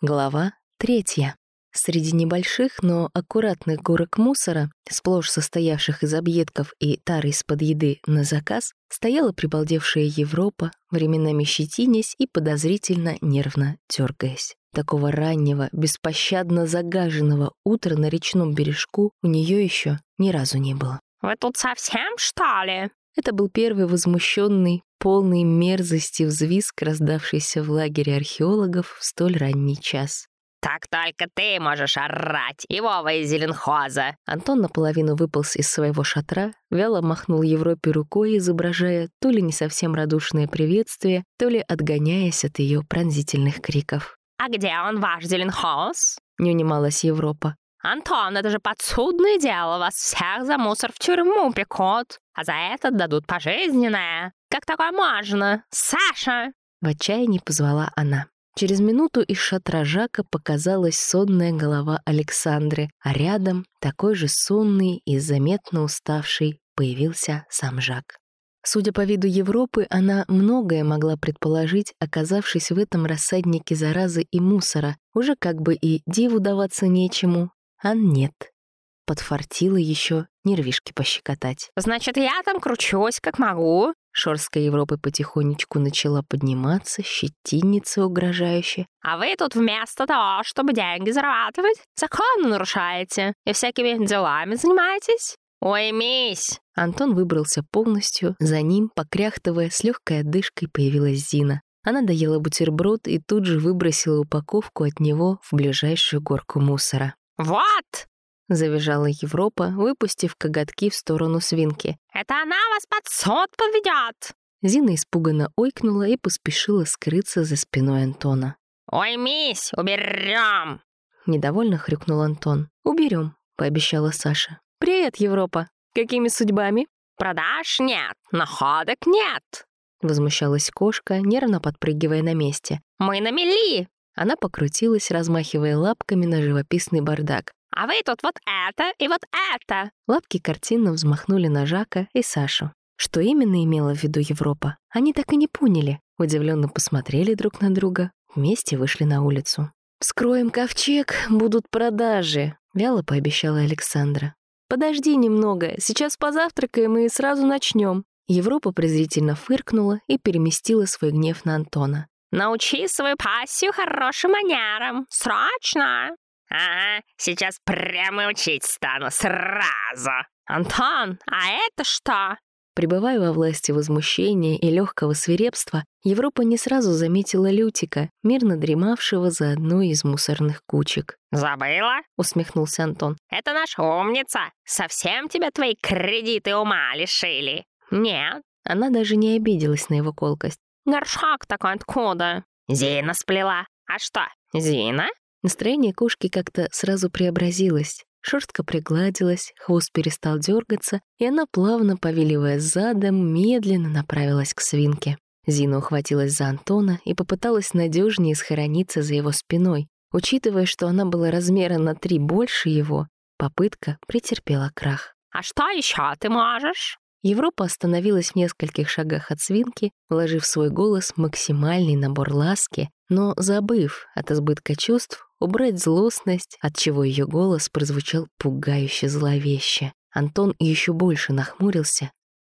Глава третья. Среди небольших, но аккуратных горок мусора, сплошь состоявших из объедков и тары из-под еды на заказ, стояла прибалдевшая Европа, временами щетинясь и подозрительно нервно дергаясь. Такого раннего, беспощадно загаженного утра на речном бережку у нее еще ни разу не было. «Вы тут совсем, что ли?» Это был первый возмущенный, полный мерзости взвизг, раздавшийся в лагере археологов в столь ранний час. «Так только ты можешь орать, и Вова из Зеленхоза!» Антон наполовину выполз из своего шатра, вяло махнул Европе рукой, изображая то ли не совсем радушное приветствие, то ли отгоняясь от ее пронзительных криков. «А где он, ваш Зеленхоз?» — не унималась Европа. «Антон, это же подсудное дело, вас всех за мусор в тюрьму пекут, а за это дадут пожизненное. Как такое можно? Саша!» В отчаянии позвала она. Через минуту из шатра Жака показалась сонная голова Александры, а рядом, такой же сонный и заметно уставший, появился сам Жак. Судя по виду Европы, она многое могла предположить, оказавшись в этом рассаднике заразы и мусора. Уже как бы и диву даваться нечему, а нет. Подфартила еще нервишки пощекотать. «Значит, я там кручусь, как могу». Шорская Европы потихонечку начала подниматься, щетиниться угрожающе. «А вы тут вместо того, чтобы деньги зарабатывать, законы нарушаете и всякими делами занимаетесь? Уймись!» Антон выбрался полностью, за ним, покряхтывая, с легкой одышкой появилась Зина. Она доела бутерброд и тут же выбросила упаковку от него в ближайшую горку мусора. «Вот!» — завизжала Европа, выпустив коготки в сторону свинки. «Это она вас под суд подведет!» Зина испуганно ойкнула и поспешила скрыться за спиной Антона. «Ой, мись, уберем!» Недовольно хрюкнул Антон. «Уберем», — пообещала Саша. «Привет, Европа! Какими судьбами?» «Продаж нет, находок нет!» Возмущалась кошка, нервно подпрыгивая на месте. «Мы на мели!» Она покрутилась, размахивая лапками на живописный бардак. «А вы тут вот это и вот это!» Лапки картинно взмахнули на Жака и Сашу. Что именно имела в виду Европа, они так и не поняли. Удивленно посмотрели друг на друга, вместе вышли на улицу. «Вскроем ковчег, будут продажи», — вяло пообещала Александра. «Подожди немного, сейчас позавтракаем и сразу начнем». Европа презрительно фыркнула и переместила свой гнев на Антона. Научи свою пассию хорошим манерам. Срочно!» «Ага, сейчас прямо учить стану сразу!» «Антон, а это что?» Пребывая во власти возмущения и легкого свирепства, Европа не сразу заметила Лютика, мирно дремавшего за одной из мусорных кучек. «Забыла?» — усмехнулся Антон. «Это наша умница! Совсем тебя твои кредиты ума лишили?» «Нет». Она даже не обиделась на его колкость. Горшок такой откуда? Зина сплела. А что, Зина? Настроение кошки как-то сразу преобразилось. Шерстка пригладилась, хвост перестал дергаться, и она, плавно повиливая задом, медленно направилась к свинке. Зина ухватилась за Антона и попыталась надежнее схорониться за его спиной. Учитывая, что она была размера на три больше его, попытка претерпела крах. «А что еще ты можешь?» Европа остановилась в нескольких шагах от свинки, вложив в свой голос максимальный набор ласки, но забыв от избытка чувств убрать злостность, отчего ее голос прозвучал пугающе зловеще. Антон еще больше нахмурился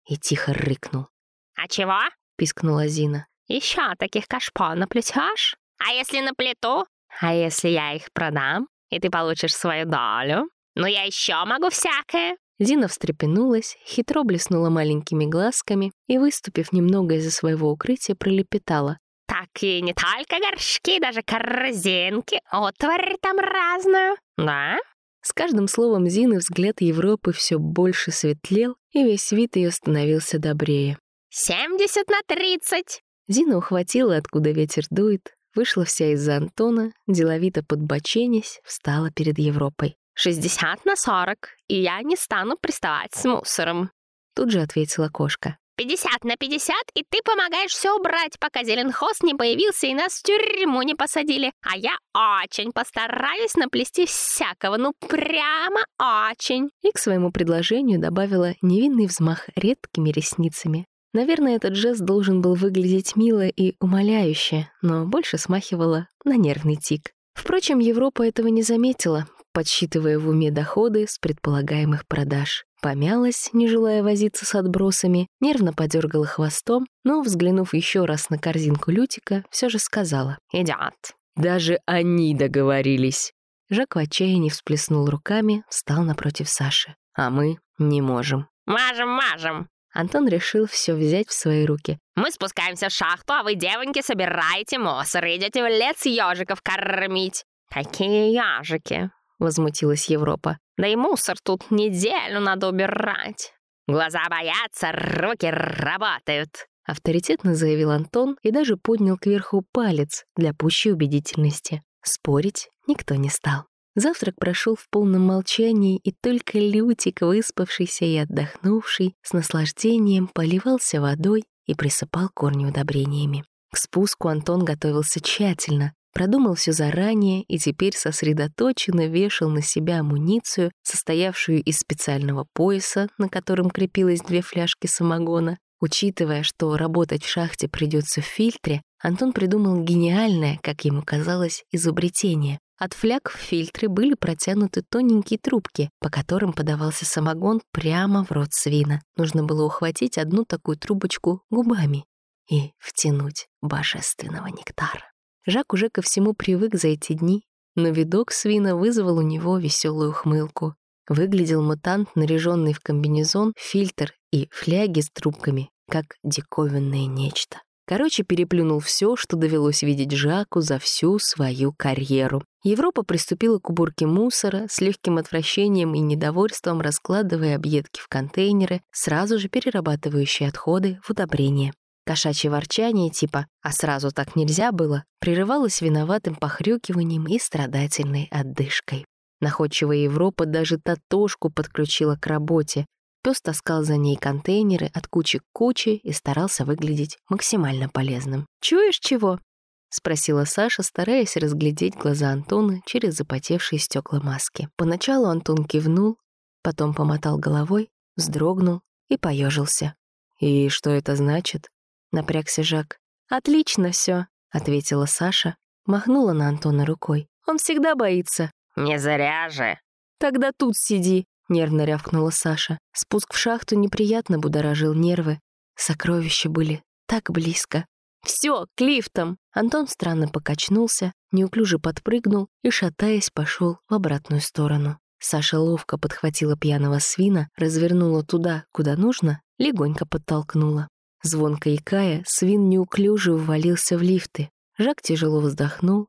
и тихо рыкнул. «А чего?» — пискнула Зина. «Еще таких кашпо наплетешь? А если наплету? А если я их продам, и ты получишь свою долю? Ну я еще могу всякое!» Зина встрепенулась, хитро блеснула маленькими глазками и, выступив немного из-за своего укрытия, пролепетала. «Так и не только горшки, даже корзинки, отварь там разную, да?» С каждым словом Зины взгляд Европы все больше светлел, и весь вид ее становился добрее. «Семьдесят на тридцать!» Зина ухватила, откуда ветер дует, вышла вся из-за Антона, деловито подбоченясь, встала перед Европой. «Шестьдесят на сорок, и я не стану приставать с мусором», — тут же ответила кошка. «Пятьдесят на пятьдесят, и ты помогаешь все убрать, пока Зеленхоз не появился и нас в тюрьму не посадили. А я очень постараюсь наплести всякого, ну прямо очень». И к своему предложению добавила невинный взмах редкими ресницами. Наверное, этот жест должен был выглядеть мило и умоляюще, но больше смахивало на нервный тик. Впрочем, Европа этого не заметила, подсчитывая в уме доходы с предполагаемых продаж. Помялась, не желая возиться с отбросами, нервно подергала хвостом, но, взглянув еще раз на корзинку Лютика, все же сказала «Идет». «Даже они договорились». Жак в отчаянии всплеснул руками, встал напротив Саши. «А мы не можем». «Мажем, мажем!» Антон решил все взять в свои руки. «Мы спускаемся в шахту, а вы, девоньки, собираете мусор и идете в лес ежиков кормить». «Какие ежики?» — возмутилась Европа. «Да и мусор тут неделю надо убирать. Глаза боятся, руки работают». Авторитетно заявил Антон и даже поднял кверху палец для пущей убедительности. Спорить никто не стал. Завтрак прошел в полном молчании, и только Лютик, выспавшийся и отдохнувший, с наслаждением поливался водой и присыпал корни удобрениями. К спуску Антон готовился тщательно, продумал все заранее и теперь сосредоточенно вешал на себя амуницию, состоявшую из специального пояса, на котором крепилось две фляжки самогона. Учитывая, что работать в шахте придется в фильтре, Антон придумал гениальное, как ему казалось, изобретение. От фляг в фильтре были протянуты тоненькие трубки, по которым подавался самогон прямо в рот свина. Нужно было ухватить одну такую трубочку губами и втянуть божественного нектара. Жак уже ко всему привык за эти дни, но видок свина вызвал у него веселую ухмылку. Выглядел мутант, наряженный в комбинезон, фильтр и фляги с трубками, как диковинное нечто. Короче, переплюнул все, что довелось видеть Жаку за всю свою карьеру. Европа приступила к уборке мусора, с легким отвращением и недовольством раскладывая объедки в контейнеры, сразу же перерабатывающие отходы в удобрения. Кошачье ворчание типа «а сразу так нельзя было» прерывалось виноватым похрюкиванием и страдательной отдышкой. Находчивая Европа даже Татошку подключила к работе, Пес таскал за ней контейнеры от кучи к куче и старался выглядеть максимально полезным. «Чуешь чего?» — спросила Саша, стараясь разглядеть глаза Антона через запотевшие стекла маски. Поначалу Антон кивнул, потом помотал головой, вздрогнул и поежился. «И что это значит?» — напрягся Жак. «Отлично все, ответила Саша, махнула на Антона рукой. «Он всегда боится». «Не зря же». «Тогда тут сиди», — нервно рявкнула Саша. Спуск в шахту неприятно будоражил нервы. Сокровища были так близко. «Все, к лифтам!» Антон странно покачнулся, неуклюже подпрыгнул и, шатаясь, пошел в обратную сторону. Саша ловко подхватила пьяного свина, развернула туда, куда нужно, легонько подтолкнула. Звонко икая, свин неуклюже ввалился в лифты. Жак тяжело вздохнул,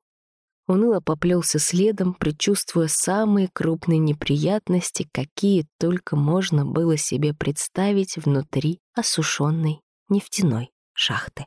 уныло поплелся следом, предчувствуя самые крупные неприятности, какие только можно было себе представить внутри осушенной нефтяной шахты.